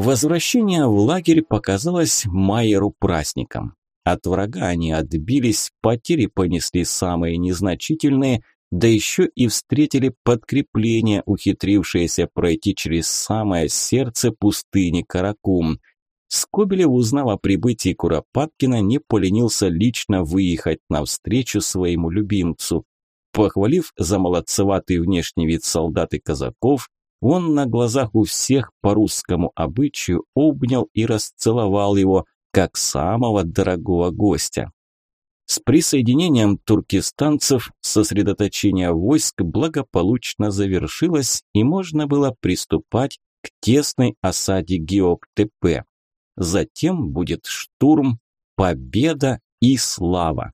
Возвращение в лагерь показалось Майеру праздником. От врага они отбились, потери понесли самые незначительные, да еще и встретили подкрепление, ухитрившееся пройти через самое сердце пустыни Каракум. Скобелев, узнав о прибытии Куропаткина, не поленился лично выехать навстречу своему любимцу. Похвалив за молодцеватый внешний вид солдат и казаков, он на глазах у всех по русскому обычаю обнял и расцеловал его, как самого дорогого гостя. С присоединением туркестанцев сосредоточение войск благополучно завершилось и можно было приступать к тесной осаде Геоктепе. Затем будет штурм, победа и слава.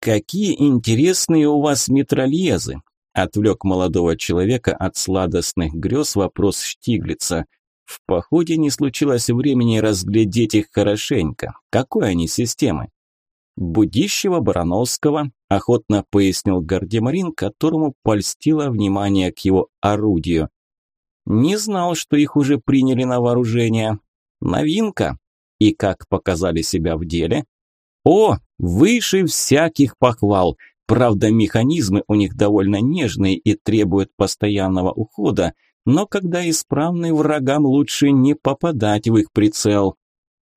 «Какие интересные у вас метролезы!» Отвлек молодого человека от сладостных грез вопрос Штиглица. В походе не случилось времени разглядеть их хорошенько. Какой они системы? Будищева Барановского, охотно пояснил Гардемарин, которому польстило внимание к его орудию. Не знал, что их уже приняли на вооружение. Новинка. И как показали себя в деле? О, выше всяких похвал. Правда, механизмы у них довольно нежные и требуют постоянного ухода, но когда исправны, врагам лучше не попадать в их прицел.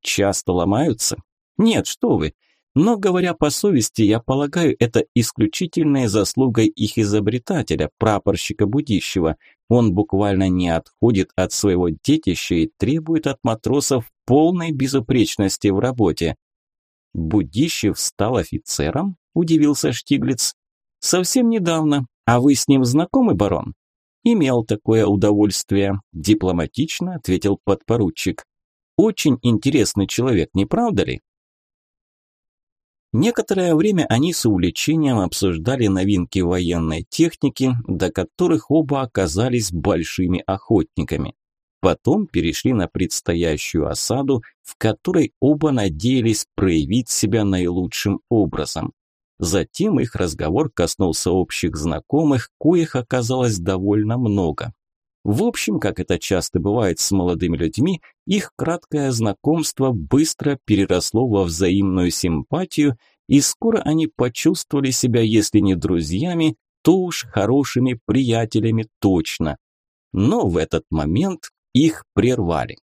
Часто ломаются? Нет, что вы. Но, говоря по совести, я полагаю, это исключительная заслуга их изобретателя, прапорщика Будищева. Он буквально не отходит от своего детища и требует от матросов полной безупречности в работе. Будищев стал офицером? Удивился Штиглиц. Совсем недавно. А вы с ним знакомы, барон? Имел такое удовольствие, дипломатично ответил подпоручик. Очень интересный человек, не правда ли? Некоторое время они с увлечением обсуждали новинки военной техники, до которых оба оказались большими охотниками. Потом перешли на предстоящую осаду, в которой оба надеялись проявить себя наилучшим образом. Затем их разговор коснулся общих знакомых, коих оказалось довольно много. В общем, как это часто бывает с молодыми людьми, их краткое знакомство быстро переросло во взаимную симпатию, и скоро они почувствовали себя, если не друзьями, то уж хорошими приятелями точно. Но в этот момент их прервали.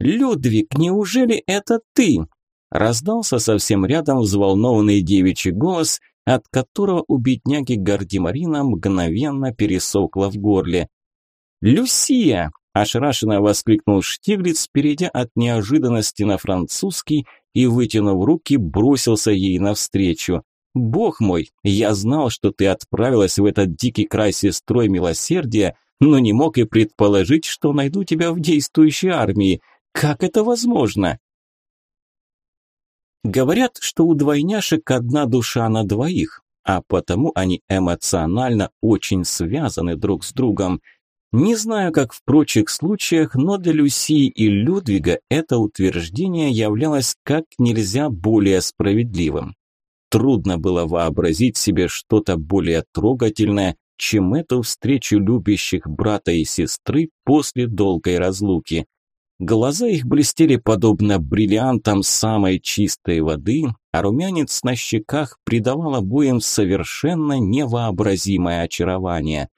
«Людвиг, неужели это ты?» Раздался совсем рядом взволнованный девичий голос, от которого у бедняги Гардемарина мгновенно пересохло в горле. «Люсия!» – ошарашенно воскликнул Штиглиц, перейдя от неожиданности на французский и, вытянув руки, бросился ей навстречу. «Бог мой, я знал, что ты отправилась в этот дикий край сестрой милосердия, но не мог и предположить, что найду тебя в действующей армии. Как это возможно?» Говорят, что у двойняшек одна душа на двоих, а потому они эмоционально очень связаны друг с другом. Не знаю, как в прочих случаях, но для Люсии и Людвига это утверждение являлось как нельзя более справедливым. Трудно было вообразить себе что-то более трогательное, чем эту встречу любящих брата и сестры после долгой разлуки. Глаза их блестели подобно бриллиантам самой чистой воды, а румянец на щеках придавал обоим совершенно невообразимое очарование.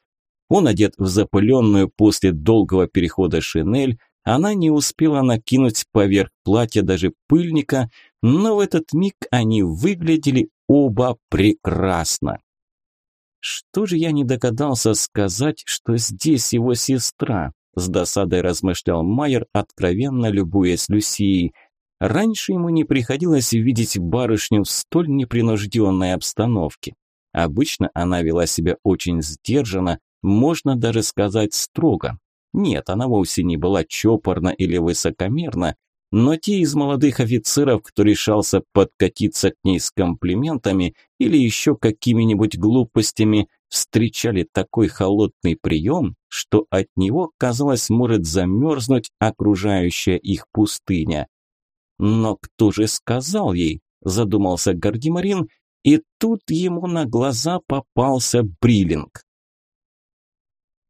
Он одет в запыленную после долгого перехода шинель, она не успела накинуть поверх платья даже пыльника, но в этот миг они выглядели оба прекрасно. Что же я не догадался сказать, что здесь его сестра? С досадой размышлял Майер, откровенно любуясь Люсией. Раньше ему не приходилось видеть барышню в столь непринужденной обстановке. Обычно она вела себя очень сдержанно, можно даже сказать строго. Нет, она вовсе не была чопорна или высокомерна, но те из молодых офицеров, кто решался подкатиться к ней с комплиментами или еще какими-нибудь глупостями, встречали такой холодный прием, что от него, казалось, может замерзнуть окружающая их пустыня. Но кто же сказал ей, задумался Гардемарин, и тут ему на глаза попался Бриллинг.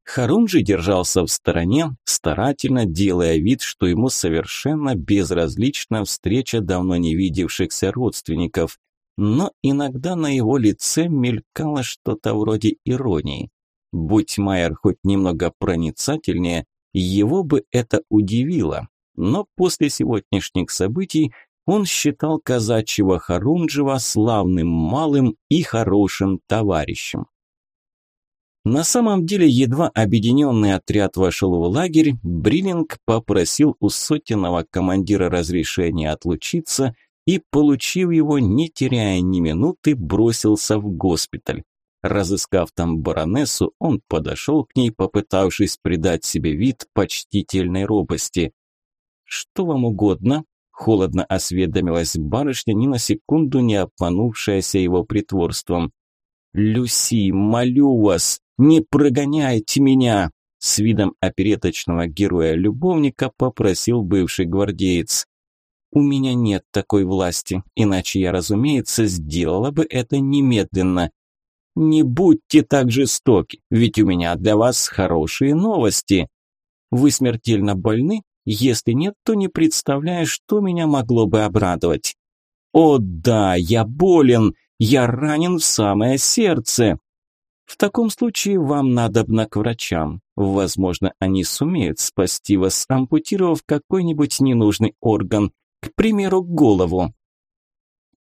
Харунжи держался в стороне, старательно делая вид, что ему совершенно безразлична встреча давно не видевшихся родственников, но иногда на его лице мелькало что-то вроде иронии. Будь Майер хоть немного проницательнее, его бы это удивило, но после сегодняшних событий он считал казачьего Харунжева славным малым и хорошим товарищем. На самом деле, едва объединенный отряд вошел в лагерь, Бриллинг попросил у сотенного командира разрешения отлучиться и, получив его, не теряя ни минуты, бросился в госпиталь. Разыскав там баронессу, он подошел к ней, попытавшись придать себе вид почтительной робости. «Что вам угодно?» – холодно осведомилась барышня, ни на секунду не обманувшаяся его притворством. «Люси, молю вас, не прогоняйте меня!» С видом опереточного героя-любовника попросил бывший гвардеец. «У меня нет такой власти, иначе я, разумеется, сделала бы это немедленно. Не будьте так жестоки, ведь у меня для вас хорошие новости. Вы смертельно больны? Если нет, то не представляю, что меня могло бы обрадовать. О да, я болен, я ранен в самое сердце. В таком случае вам надо к врачам. Возможно, они сумеют спасти вас, ампутировав какой-нибудь ненужный орган, к примеру, голову.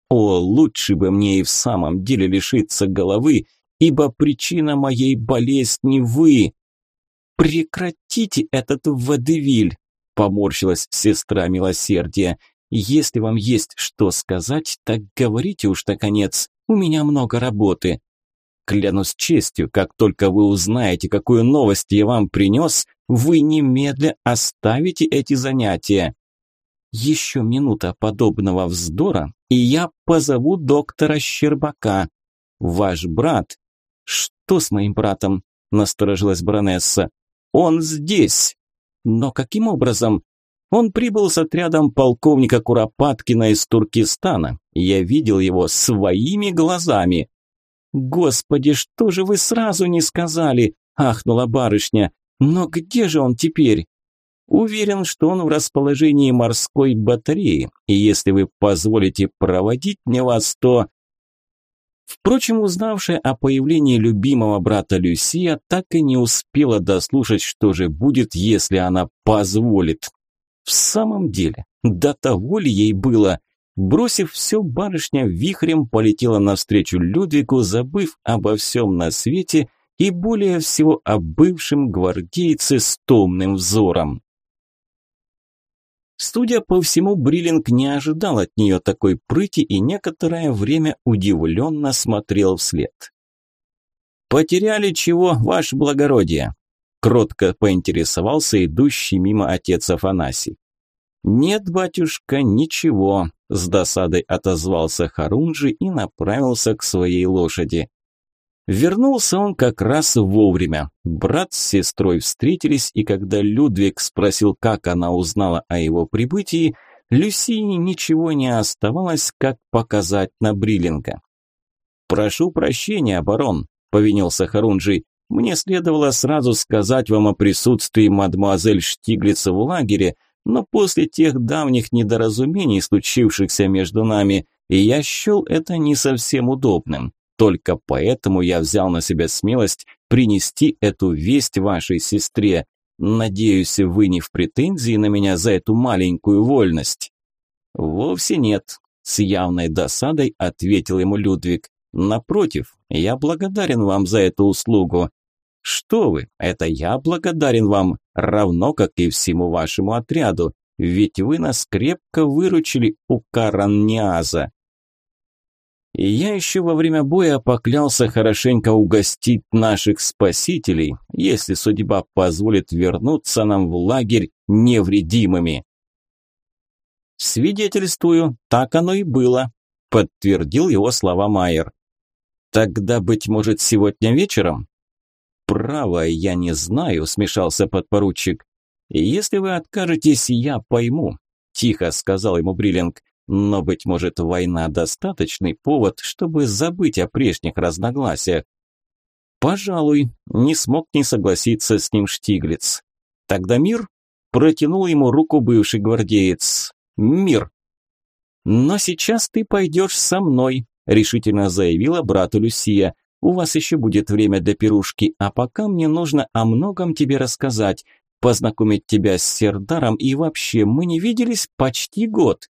О, лучше бы мне и в самом деле лишиться головы, ибо причина моей болезни вы. Прекратите этот водевиль, поморщилась сестра милосердия. Если вам есть что сказать, так говорите уж наконец. У меня много работы. Клянусь честью, как только вы узнаете, какую новость я вам принес, вы немедля оставите эти занятия. Еще минута подобного вздора, и я позову доктора Щербака. Ваш брат. Что с моим братом? Насторожилась баронесса. Он здесь. Но каким образом? Он прибыл с отрядом полковника Куропаткина из Туркестана. Я видел его своими глазами. «Господи, что же вы сразу не сказали?» – ахнула барышня. «Но где же он теперь?» «Уверен, что он в расположении морской батареи, и если вы позволите проводить мне вас, то...» Впрочем, узнавшая о появлении любимого брата Люсия так и не успела дослушать, что же будет, если она позволит. В самом деле, до того ли ей было? Бросив все, барышня вихрем полетела навстречу Людвигу, забыв обо всем на свете и более всего о бывшем гвардейце с томным взором. Судя по всему, Бриллинг не ожидал от нее такой прыти и некоторое время удивленно смотрел вслед. «Потеряли чего, ваше благородие?» Кротко поинтересовался идущий мимо отец Афанасий. «Нет, батюшка, ничего», – с досадой отозвался Харунжи и направился к своей лошади. Вернулся он как раз вовремя. Брат с сестрой встретились, и когда Людвиг спросил, как она узнала о его прибытии, Люсии ничего не оставалось, как показать на Бриллинга. «Прошу прощения, барон», – повинился Харунжи. «Мне следовало сразу сказать вам о присутствии мадемуазель Штиглица в лагере, но после тех давних недоразумений, случившихся между нами, я счел это не совсем удобным. Только поэтому я взял на себя смелость принести эту весть вашей сестре. Надеюсь, вы не в претензии на меня за эту маленькую вольность. Вовсе нет, с явной досадой ответил ему Людвиг. Напротив, я благодарен вам за эту услугу. Что вы, это я благодарен вам, равно как и всему вашему отряду, ведь вы нас крепко выручили у Каранниаза. И я еще во время боя поклялся хорошенько угостить наших спасителей, если судьба позволит вернуться нам в лагерь невредимыми. Свидетельствую, так оно и было, подтвердил его слова Майер. Тогда, быть может, сегодня вечером? «Право, я не знаю», – смешался подпоручик. «Если вы откажетесь, я пойму», – тихо сказал ему Бриллинг. «Но, быть может, война – достаточный повод, чтобы забыть о прежних разногласиях». Пожалуй, не смог не согласиться с ним Штиглиц. Тогда мир протянул ему руку бывший гвардеец. Мир. Но сейчас ты пойдешь со мной, решительно заявила брату Люсия. У вас еще будет время до пирушки, а пока мне нужно о многом тебе рассказать, познакомить тебя с Сердаром и вообще мы не виделись почти год.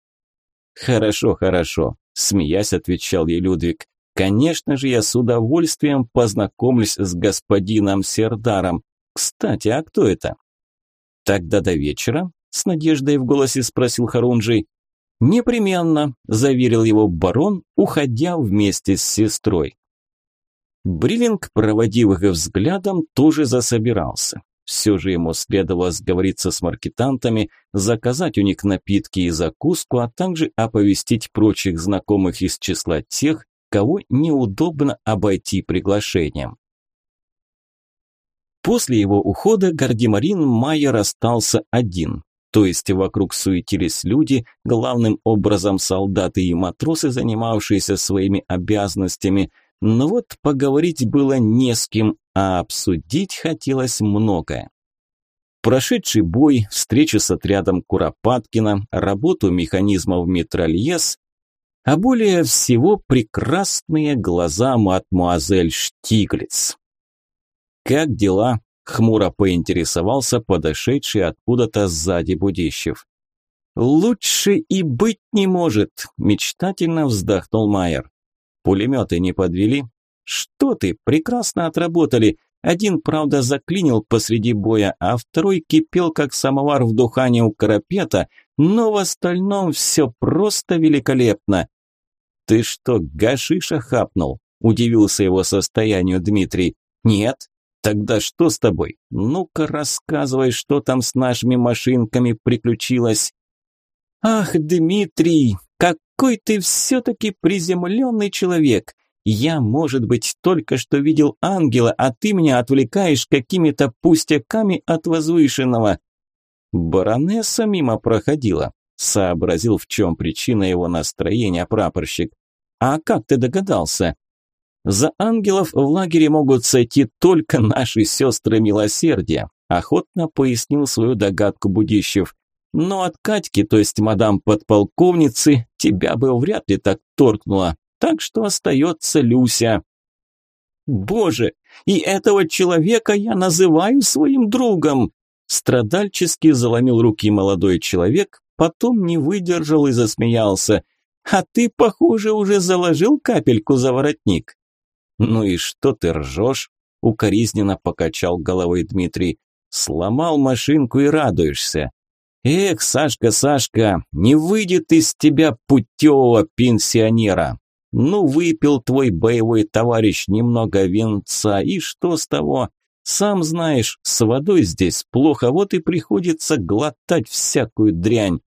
Хорошо, хорошо, смеясь, отвечал ей Людвиг. Конечно же, я с удовольствием познакомлюсь с господином Сердаром. Кстати, а кто это? Тогда до вечера, с надеждой в голосе спросил Харунжий. Непременно, заверил его барон, уходя вместе с сестрой. Бриллинг, проводив их взглядом, тоже засобирался. Все же ему следовало сговориться с маркетантами, заказать у них напитки и закуску, а также оповестить прочих знакомых из числа тех, кого неудобно обойти приглашением. После его ухода Гардемарин Майер остался один, то есть вокруг суетились люди, главным образом солдаты и матросы, занимавшиеся своими обязанностями, но вот поговорить было не с кем, а обсудить хотелось многое. Прошедший бой, встречу с отрядом Куропаткина, работу механизмов Метрольес, а более всего прекрасные глаза мадмуазель Штиглиц. «Как дела?» – хмуро поинтересовался подошедший откуда-то сзади Будищев. «Лучше и быть не может», – мечтательно вздохнул Майер. «Пулеметы не подвели?» «Что ты, прекрасно отработали. Один, правда, заклинил посреди боя, а второй кипел, как самовар в духане у карапета, но в остальном все просто великолепно». «Ты что, гашиша хапнул?» – удивился его состоянию Дмитрий. «Нет, Тогда что с тобой? Ну-ка рассказывай, что там с нашими машинками приключилось. Ах, Дмитрий, какой ты все-таки приземленный человек. Я, может быть, только что видел ангела, а ты меня отвлекаешь какими-то пустяками от возвышенного. Баронесса мимо проходила, сообразил, в чем причина его настроения прапорщик. А как ты догадался? За ангелов в лагере могут сойти только наши сестры милосердия, охотно пояснил свою догадку Будищев. Но от Катьки, то есть мадам подполковницы, тебя бы вряд ли так торкнуло, так что остается Люся. Боже, и этого человека я называю своим другом. Страдальчески заломил руки молодой человек, потом не выдержал и засмеялся. А ты, похоже, уже заложил капельку за воротник. «Ну и что ты ржешь?» – укоризненно покачал головой Дмитрий. «Сломал машинку и радуешься. Эх, Сашка, Сашка, не выйдет из тебя путевого пенсионера. Ну, выпил твой боевой товарищ немного венца, и что с того? Сам знаешь, с водой здесь плохо, вот и приходится глотать всякую дрянь.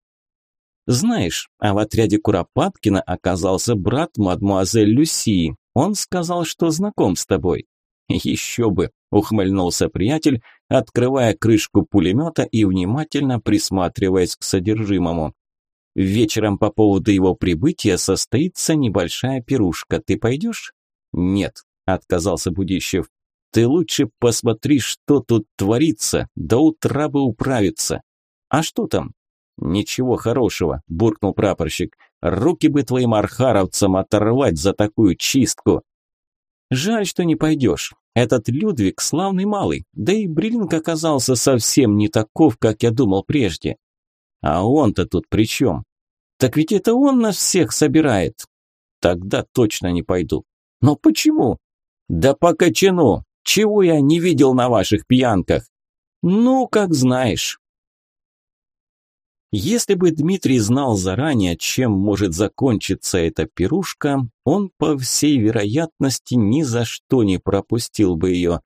Знаешь, а в отряде Куропаткина оказался брат мадмуазель Люсии. Он сказал, что знаком с тобой. Еще бы, ухмыльнулся приятель, открывая крышку пулемета и внимательно присматриваясь к содержимому. Вечером по поводу его прибытия состоится небольшая пирушка. Ты пойдешь? Нет, отказался Будищев. Ты лучше посмотри, что тут творится, до утра бы управиться. А что там? Ничего хорошего, буркнул прапорщик. Руки бы твоим архаровцам оторвать за такую чистку. Жаль, что не пойдешь. Этот Людвиг славный малый, да и Бриллинг оказался совсем не таков, как я думал прежде. А он-то тут при чем? Так ведь это он нас всех собирает. Тогда точно не пойду. Но почему? Да по. Чего я не видел на ваших пьянках? Ну, как знаешь. Если бы Дмитрий знал заранее, чем может закончиться эта пирушка, он, по всей вероятности, ни за что не пропустил бы ее.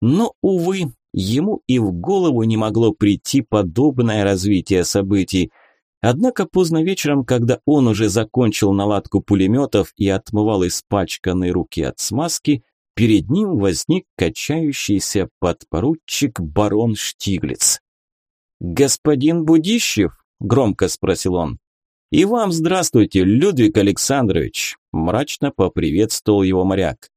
Но, увы, ему и в голову не могло прийти подобное развитие событий. Однако поздно вечером, когда он уже закончил наладку пулеметов и отмывал испачканные руки от смазки, перед ним возник качающийся подпоручик барон Штиглиц. «Господин Будищев?» – громко спросил он. «И вам здравствуйте, Людвиг Александрович!» – мрачно поприветствовал его моряк.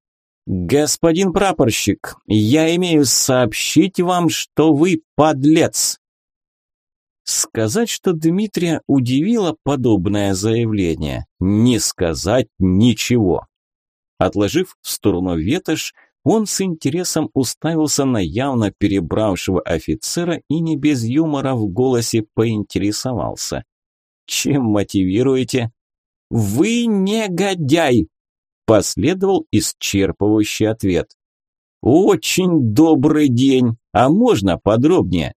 Господин прапорщик, я имею сообщить вам, что вы подлец. Сказать, что Дмитрия удивило подобное заявление, не сказать ничего. Отложив в сторону ветошь, он с интересом уставился на явно перебравшего офицера и не без юмора в голосе поинтересовался. «Чем мотивируете?» «Вы негодяй!» – последовал исчерпывающий ответ. «Очень добрый день! А можно подробнее?»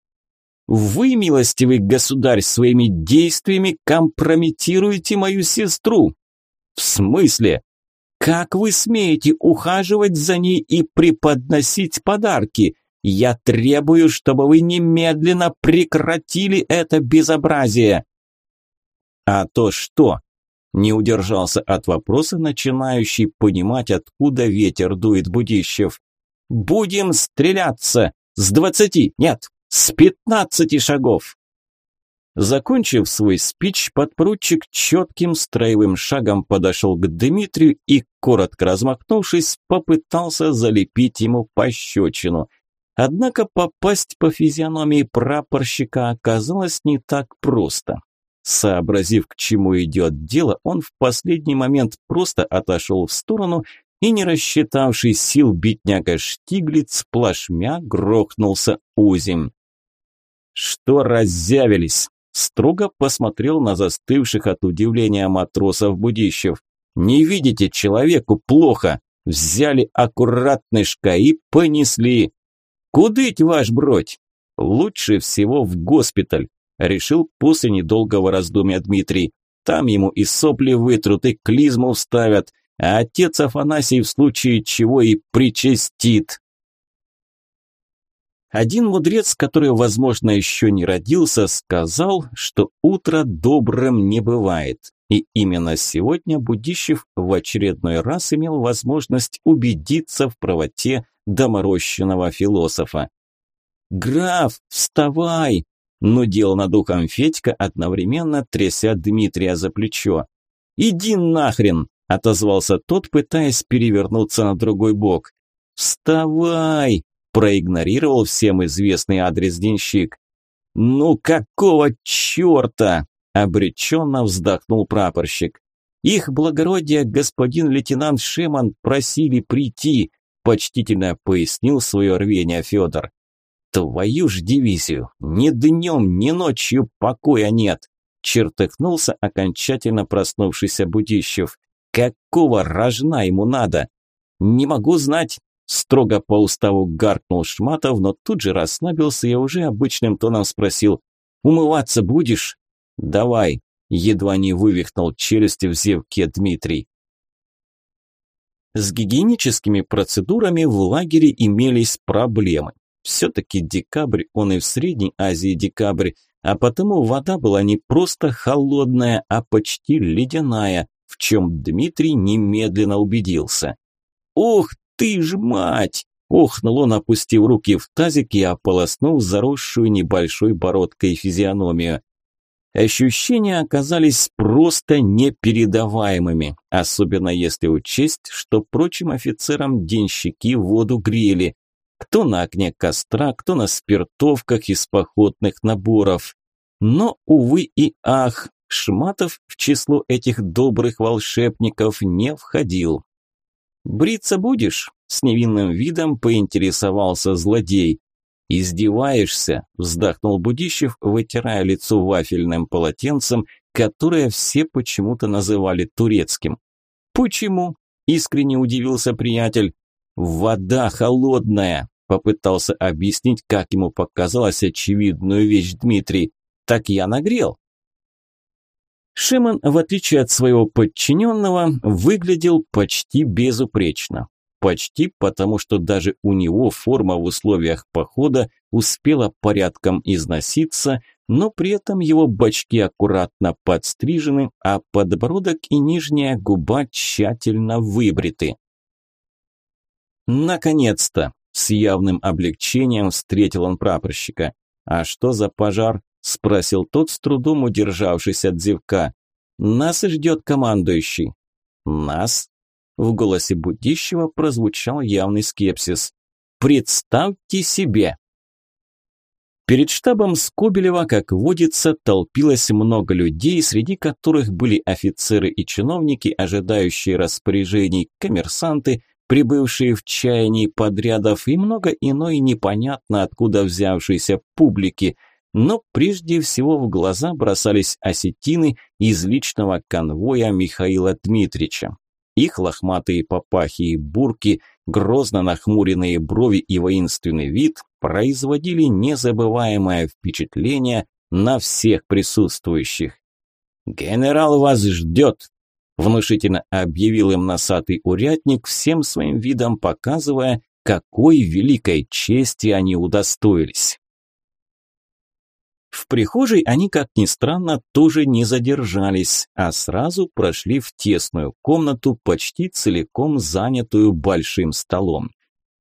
«Вы, милостивый государь, своими действиями компрометируете мою сестру!» «В смысле?» Как вы смеете ухаживать за ней и преподносить подарки? Я требую, чтобы вы немедленно прекратили это безобразие. А то что? Не удержался от вопроса, начинающий понимать, откуда ветер дует Будищев. Будем стреляться с двадцати, нет, с пятнадцати шагов. Закончив свой спич, подпоручик четким строевым шагом подошел к Дмитрию и, коротко размахнувшись, попытался залепить ему пощечину. Однако попасть по физиономии прапорщика оказалось не так просто. Сообразив, к чему идет дело, он в последний момент просто отошел в сторону и, не рассчитавший сил бедняга Штиглиц, плашмя грохнулся узим. «Что раззявились?» строго посмотрел на застывших от удивления матросов Будищев. «Не видите, человеку плохо. Взяли аккуратнышко и понесли. Кудыть ваш бродь? Лучше всего в госпиталь», решил после недолгого раздумья Дмитрий. «Там ему и сопли вытрут, и клизму вставят, а отец Афанасий в случае чего и причастит». Один мудрец, который, возможно, еще не родился, сказал, что утро добрым не бывает. И именно сегодня Будищев в очередной раз имел возможность убедиться в правоте доморощенного философа. «Граф, вставай!» – нудел над ухом Федька, одновременно тряся Дмитрия за плечо. «Иди нахрен!» – отозвался тот, пытаясь перевернуться на другой бок. «Вставай!» проигнорировал всем известный адрес денщик. «Ну какого черта?» – обреченно вздохнул прапорщик. «Их благородие господин лейтенант Шеман просили прийти», – почтительно пояснил свое рвение Федор. «Твою ж дивизию! Ни днем, ни ночью покоя нет!» – чертыхнулся окончательно проснувшийся Будищев. «Какого рожна ему надо?» «Не могу знать, Строго по уставу гаркнул Шматов, но тут же расслабился и уже обычным тоном спросил «Умываться будешь?» «Давай», – едва не вывихнул челюсти в зевке Дмитрий. С гигиеническими процедурами в лагере имелись проблемы. Все-таки декабрь, он и в Средней Азии декабрь, а потому вода была не просто холодная, а почти ледяная, в чем Дмитрий немедленно убедился. «Ух ты ж мать!» Охнул он, опустив руки в тазик и ополоснув заросшую небольшой бородкой физиономию. Ощущения оказались просто непередаваемыми, особенно если учесть, что прочим офицерам денщики воду грели. Кто на огне костра, кто на спиртовках из походных наборов. Но, увы и ах, Шматов в число этих добрых волшебников не входил. «Бриться будешь?» – с невинным видом поинтересовался злодей. «Издеваешься?» – вздохнул Будищев, вытирая лицо вафельным полотенцем, которое все почему-то называли турецким. «Почему?» – искренне удивился приятель. «Вода холодная!» – попытался объяснить, как ему показалась очевидную вещь Дмитрий. «Так я нагрел!» Шиман, в отличие от своего подчиненного, выглядел почти безупречно. Почти потому, что даже у него форма в условиях похода успела порядком износиться, но при этом его бочки аккуратно подстрижены, а подбородок и нижняя губа тщательно выбриты. Наконец-то! С явным облегчением встретил он прапорщика. А что за пожар? спросил тот, с трудом удержавшись от зевка. Нас ждет командующий. Нас? В голосе будущего прозвучал явный скепсис. «Представьте себе!» Перед штабом Скобелева, как водится, толпилось много людей, среди которых были офицеры и чиновники, ожидающие распоряжений, коммерсанты, прибывшие в чаянии подрядов и много иной непонятно откуда взявшейся публики. Но прежде всего в глаза бросались осетины из личного конвоя Михаила Дмитрича. Их лохматые папахи и бурки, грозно нахмуренные брови и воинственный вид производили незабываемое впечатление на всех присутствующих. «Генерал вас ждет!» – внушительно объявил им носатый урядник, всем своим видом показывая, какой великой чести они удостоились. В прихожей они, как ни странно, тоже не задержались, а сразу прошли в тесную комнату, почти целиком занятую большим столом.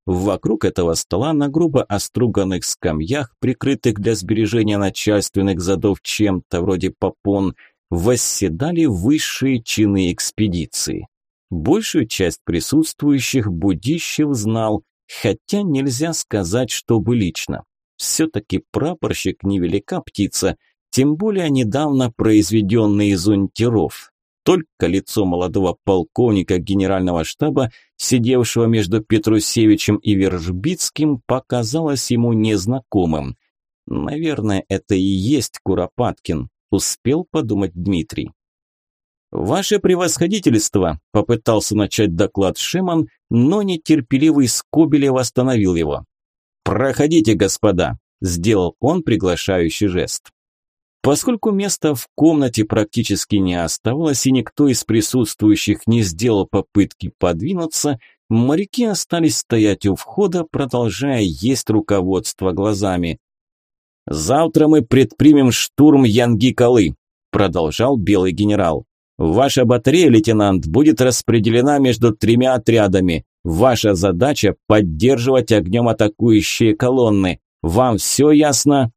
Вокруг этого стола на грубо оструганных скамьях, прикрытых для сбережения начальственных задов чем-то вроде попон, восседали высшие чины экспедиции. Большую часть присутствующих Будищев знал, хотя нельзя сказать, чтобы лично. Все-таки прапорщик невелика птица, тем более недавно произведенный из унтеров. Только лицо молодого полковника генерального штаба, сидевшего между Петрусевичем и Вержбицким, показалось ему незнакомым. Наверное, это и есть Куропаткин, успел подумать Дмитрий. «Ваше превосходительство!» – попытался начать доклад Шеман, но нетерпеливый Скобелев остановил его. «Проходите, господа», – сделал он приглашающий жест. Поскольку места в комнате практически не оставалось и никто из присутствующих не сделал попытки подвинуться, моряки остались стоять у входа, продолжая есть руководство глазами. «Завтра мы предпримем штурм Янгикалы», – продолжал белый генерал. «Ваша батарея, лейтенант, будет распределена между тремя отрядами. Ваша задача – поддерживать огнем атакующие колонны. Вам все ясно?»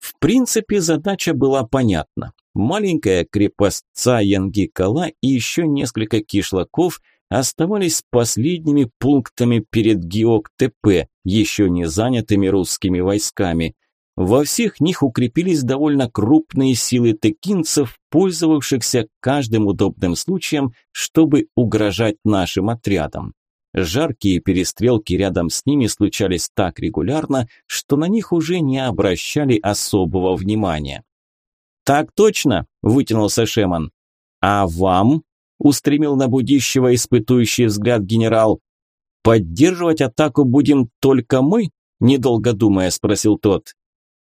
В принципе, задача была понятна. Маленькая крепостца Янгикала и еще несколько кишлаков оставались последними пунктами перед Геок-ТП, еще не занятыми русскими войсками. Во всех них укрепились довольно крупные силы текинцев, пользовавшихся каждым удобным случаем, чтобы угрожать нашим отрядам. Жаркие перестрелки рядом с ними случались так регулярно, что на них уже не обращали особого внимания. «Так точно!» – вытянулся Шеман. «А вам?» – устремил на будущего испытующий взгляд генерал. «Поддерживать атаку будем только мы?» – недолго думая спросил тот.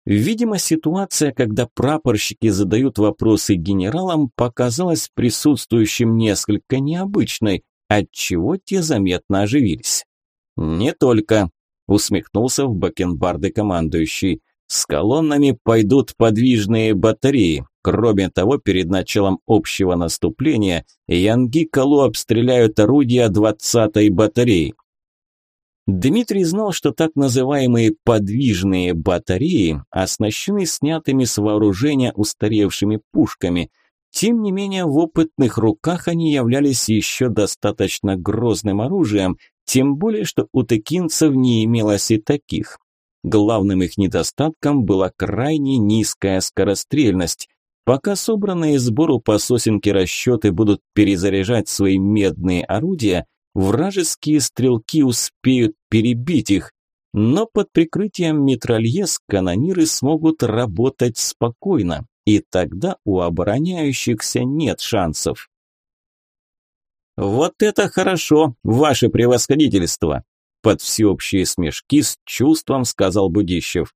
Видимо, ситуация, когда прапорщики задают вопросы генералам, показалась присутствующим несколько необычной, отчего те заметно оживились. «Не только», – усмехнулся в бакенбарды командующий. «С колоннами пойдут подвижные батареи. Кроме того, перед началом общего наступления Янги Калу обстреляют орудия 20-й батареи. Дмитрий знал, что так называемые подвижные батареи оснащены снятыми с вооружения устаревшими пушками. Тем не менее, в опытных руках они являлись еще достаточно грозным оружием, тем более, что у текинцев не имелось и таких. Главным их недостатком была крайне низкая скорострельность. Пока собранные сбору по сосенке расчеты будут перезаряжать свои медные орудия – вражеские стрелки успеют перебить их, но под прикрытием метрольез канониры смогут работать спокойно, и тогда у обороняющихся нет шансов. «Вот это хорошо, ваше превосходительство!» Под всеобщие смешки с чувством сказал Будищев.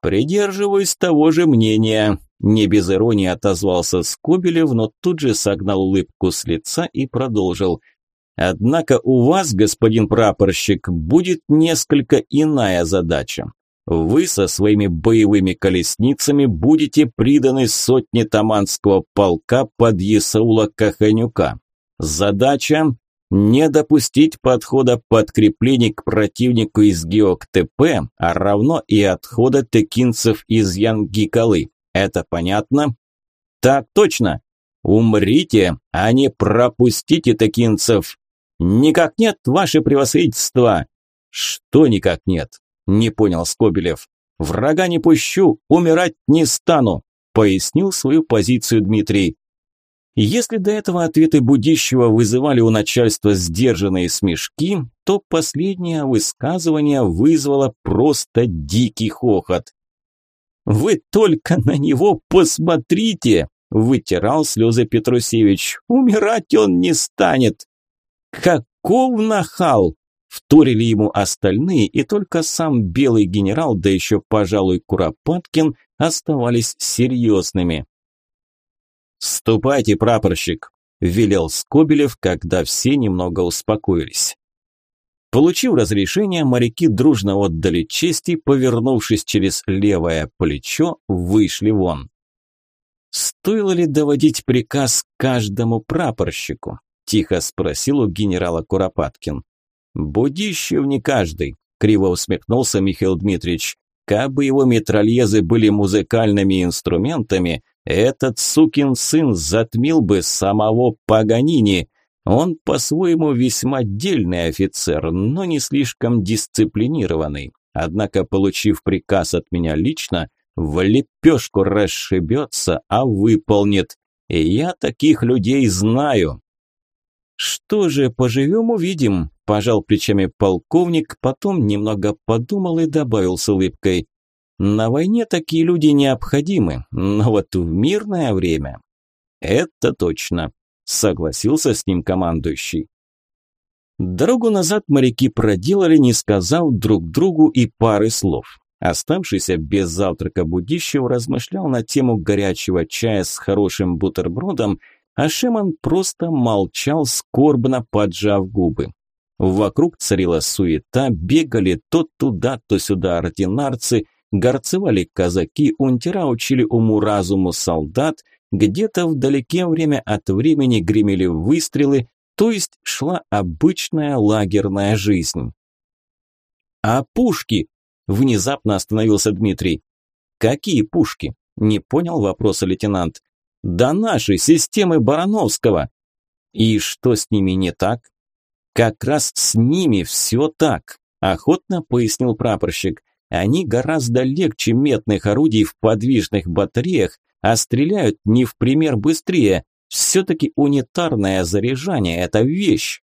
«Придерживаюсь того же мнения», – не без иронии отозвался Скобелев, но тут же согнал улыбку с лица и продолжил – Однако у вас, господин прапорщик, будет несколько иная задача. Вы со своими боевыми колесницами будете приданы сотне таманского полка под Есаула Каханюка. Задача – не допустить подхода подкреплений к противнику из Геок-ТП, а равно и отхода текинцев из Янгикалы. Это понятно? Так точно. «Умрите, а не пропустите текинцев!» «Никак нет, ваше превосходительство!» «Что никак нет?» – не понял Скобелев. «Врага не пущу, умирать не стану», – пояснил свою позицию Дмитрий. Если до этого ответы Будищева вызывали у начальства сдержанные смешки, то последнее высказывание вызвало просто дикий хохот. «Вы только на него посмотрите!» – вытирал слезы Петрусевич. «Умирать он не станет!» «Каков нахал!» – вторили ему остальные, и только сам белый генерал, да еще, пожалуй, Куропаткин, оставались серьезными. «Ступайте, прапорщик», – велел Скобелев, когда все немного успокоились. Получив разрешение, моряки дружно отдали чести, повернувшись через левое плечо, вышли вон. «Стоило ли доводить приказ каждому прапорщику?» – тихо спросил у генерала Куропаткин. «Будищев не каждый», – криво усмехнулся Михаил Дмитриевич. «Кабы его метрольезы были музыкальными инструментами, этот сукин сын затмил бы самого Паганини. Он по-своему весьма дельный офицер, но не слишком дисциплинированный. Однако, получив приказ от меня лично, в лепешку расшибется, а выполнит. И я таких людей знаю. Что же, поживем увидим, пожал плечами полковник, потом немного подумал и добавил с улыбкой. На войне такие люди необходимы, но вот в мирное время... Это точно, согласился с ним командующий. Дорогу назад моряки проделали, не сказав друг другу и пары слов. Оставшийся без завтрака Будищев размышлял на тему горячего чая с хорошим бутербродом, а Шеман просто молчал, скорбно поджав губы. Вокруг царила суета, бегали то туда, то сюда ординарцы – горцевали казаки, унтера учили уму-разуму солдат, где-то вдалеке время от времени гремели выстрелы, то есть шла обычная лагерная жизнь. «А пушки?» – внезапно остановился Дмитрий. «Какие пушки?» – не понял вопроса лейтенант. «Да наши, системы Барановского». «И что с ними не так?» «Как раз с ними все так», – охотно пояснил прапорщик. Они гораздо легче метных орудий в подвижных батареях, а стреляют не в пример быстрее. Все-таки унитарное заряжание – это вещь.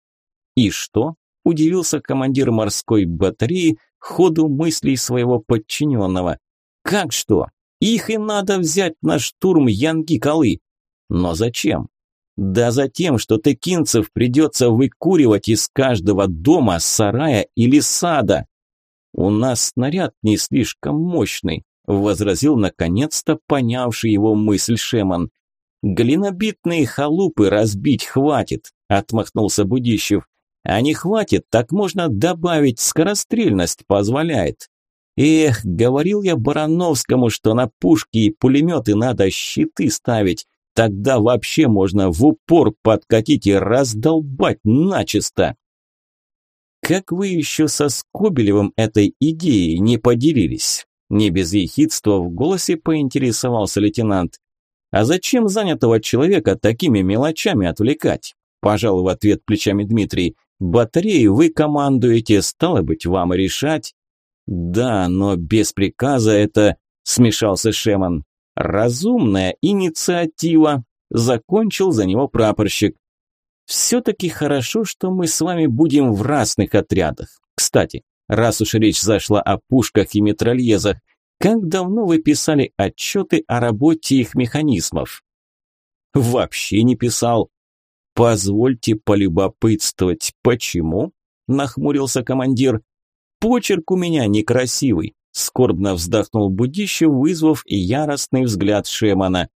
И что? Удивился командир морской батареи ходу мыслей своего подчиненного. Как что? Их и надо взять на штурм Янги-Калы. Но зачем? Да за тем, что текинцев придется выкуривать из каждого дома, сарая или сада. «У нас снаряд не слишком мощный», – возразил наконец-то понявший его мысль Шеман. «Глинобитные халупы разбить хватит», – отмахнулся Будищев. «А не хватит, так можно добавить, скорострельность позволяет». «Эх, говорил я Барановскому, что на пушки и пулеметы надо щиты ставить, тогда вообще можно в упор подкатить и раздолбать начисто». Как вы еще со Скобелевым этой идеей не поделились? Не без ехидства в голосе поинтересовался лейтенант. А зачем занятого человека такими мелочами отвлекать? Пожал в ответ плечами Дмитрий. Батареи вы командуете, стало быть, вам решать. Да, но без приказа это... Смешался Шеман. Разумная инициатива. Закончил за него прапорщик. Все-таки хорошо, что мы с вами будем в разных отрядах. Кстати, раз уж речь зашла о пушках и метрольезах, как давно вы писали отчеты о работе их механизмов? Вообще не писал. Позвольте полюбопытствовать, почему? Нахмурился командир. Почерк у меня некрасивый. Скорбно вздохнул Будищев, вызвав яростный взгляд Шемана.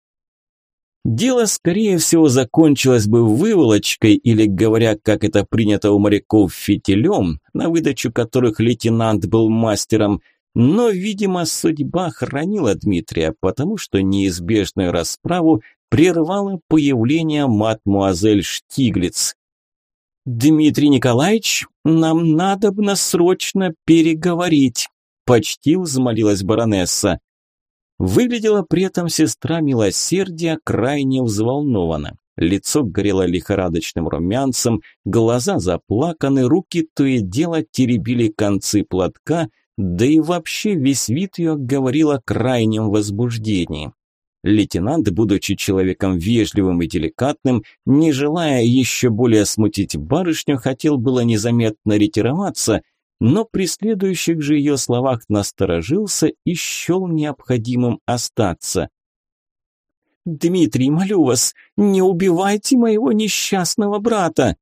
Дело, скорее всего, закончилось бы выволочкой или, говоря, как это принято у моряков, фитилем, на выдачу которых лейтенант был мастером, но, видимо, судьба хранила Дмитрия, потому что неизбежную расправу прервало появление мадмуазель Штиглиц. «Дмитрий Николаевич, нам надо бы срочно переговорить», – почти взмолилась баронесса. Выглядела при этом сестра милосердия крайне взволнована. Лицо горело лихорадочным румянцем, глаза заплаканы, руки то и дело теребили концы платка, да и вообще весь вид ее говорил о крайнем возбуждении. Лейтенант, будучи человеком вежливым и деликатным, не желая еще более смутить барышню, хотел было незаметно ретироваться, но при следующих же ее словах насторожился и счел необходимым остаться. «Дмитрий, молю вас, не убивайте моего несчастного брата!»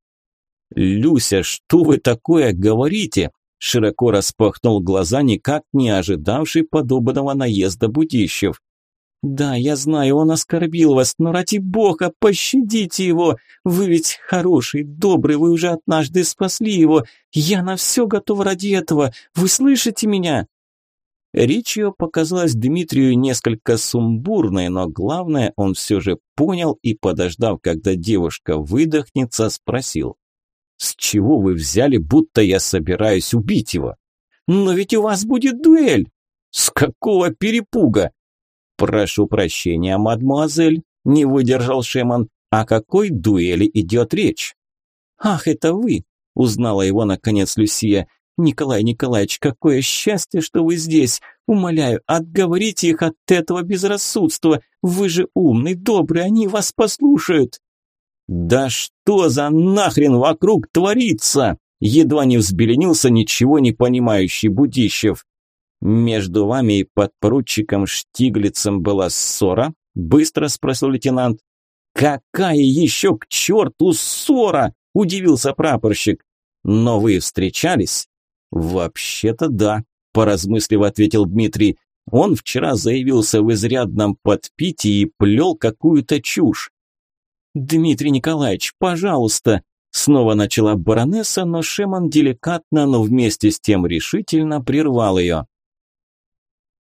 «Люся, что вы такое говорите?» Широко распахнул глаза, никак не ожидавший подобного наезда Будищев. «Да, я знаю, он оскорбил вас, но ради бога, пощадите его! Вы ведь хороший, добрый, вы уже однажды спасли его! Я на все готов ради этого! Вы слышите меня?» Речь ее Дмитрию несколько сумбурной, но главное он все же понял и, подождав, когда девушка выдохнется, спросил. «С чего вы взяли, будто я собираюсь убить его?» «Но ведь у вас будет дуэль!» «С какого перепуга?» «Прошу прощения, мадмуазель», – не выдержал Шеман. «О какой дуэли идет речь?» «Ах, это вы!» – узнала его наконец Люсия. «Николай Николаевич, какое счастье, что вы здесь! Умоляю, отговорите их от этого безрассудства! Вы же умный, добрый, они вас послушают!» «Да что за нахрен вокруг творится?» Едва не взбеленился ничего не понимающий Будищев. «Между вами и подпоручиком Штиглицем была ссора?» – быстро спросил лейтенант. «Какая еще к черту ссора?» – удивился прапорщик. «Но вы встречались?» «Вообще-то да», – поразмыслив ответил Дмитрий. «Он вчера заявился в изрядном подпитии и плел какую-то чушь». «Дмитрий Николаевич, пожалуйста», Снова начала баронесса, но Шеман деликатно, но вместе с тем решительно прервал ее.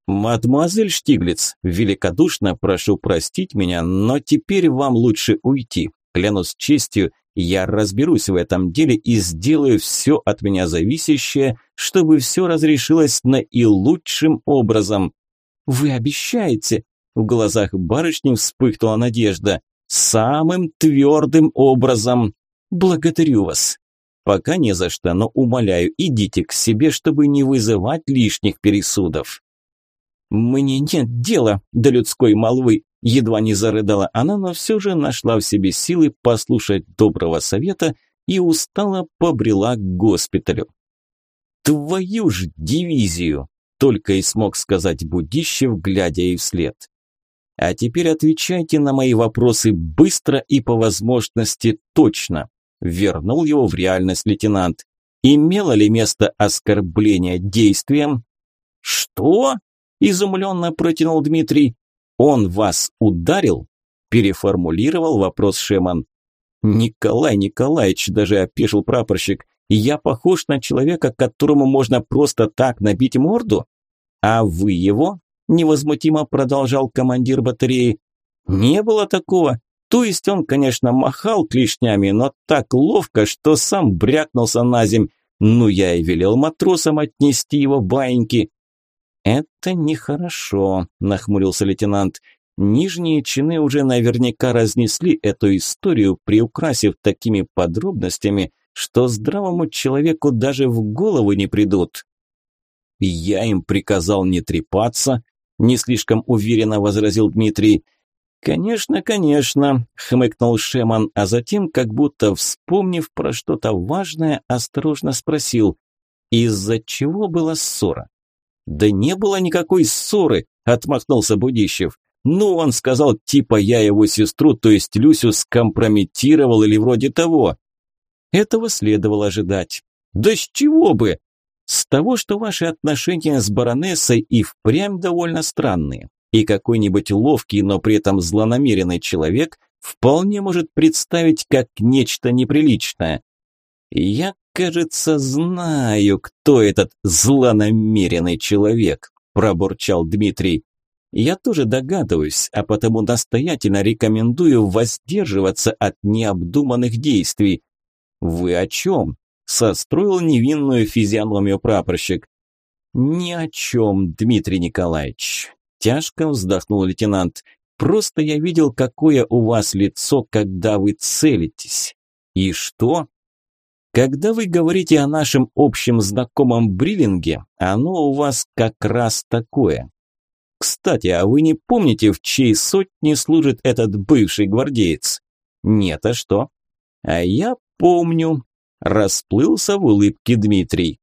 «Мадемуазель Штиглиц, великодушно прошу простить меня, но теперь вам лучше уйти. Клянусь честью, я разберусь в этом деле и сделаю все от меня зависящее, чтобы все разрешилось наилучшим образом». «Вы обещаете?» В глазах барышни вспыхнула надежда. «Самым твердым образом. Благодарю вас». «Пока не за что, но умоляю, идите к себе, чтобы не вызывать лишних пересудов». «Мне нет дела до людской молвы», – едва не зарыдала она, но все же нашла в себе силы послушать доброго совета и устало побрела к госпиталю. «Твою ж дивизию!» – только и смог сказать Будищев, глядя ей вслед. «А теперь отвечайте на мои вопросы быстро и по возможности точно», – вернул его в реальность лейтенант. «Имело ли место оскорбление действием?» «Что?» Изумленно протянул Дмитрий. Он вас ударил? переформулировал вопрос Шеман. Николай Николаевич, даже опешил прапорщик. Я похож на человека, которому можно просто так набить морду? А вы его? невозмутимо продолжал командир батареи. Не было такого. То есть он, конечно, махал клешнями, но так ловко, что сам брякнулся на земь. Ну, я и велел матросам отнести его баиньки. «Это нехорошо», – нахмурился лейтенант. «Нижние чины уже наверняка разнесли эту историю, приукрасив такими подробностями, что здравому человеку даже в голову не придут». «Я им приказал не трепаться», – не слишком уверенно возразил Дмитрий. «Конечно, конечно», – хмыкнул Шеман, а затем, как будто вспомнив про что-то важное, осторожно спросил, «Из-за чего была ссора?» «Да не было никакой ссоры», – отмахнулся Будищев. «Ну, он сказал, типа я его сестру, то есть Люсю, скомпрометировал или вроде того». Этого следовало ожидать. «Да с чего бы?» «С того, что ваши отношения с баронессой и впрямь довольно странные, и какой-нибудь ловкий, но при этом злонамеренный человек вполне может представить как нечто неприличное. Я, кажется, знаю, кто этот злонамеренный человек, пробурчал Дмитрий. Я тоже догадываюсь, а потому настоятельно рекомендую воздерживаться от необдуманных действий. Вы о чем? Состроил невинную физиономию прапорщик. Ни о чем, Дмитрий Николаевич. Тяжко вздохнул лейтенант. Просто я видел, какое у вас лицо, когда вы целитесь. И что? Когда вы говорите о нашем общем знакомом Бриллинге, оно у вас как раз такое. Кстати, а вы не помните, в чьей сотне служит этот бывший гвардеец? Нет, а что? А я помню. Расплылся в улыбке Дмитрий.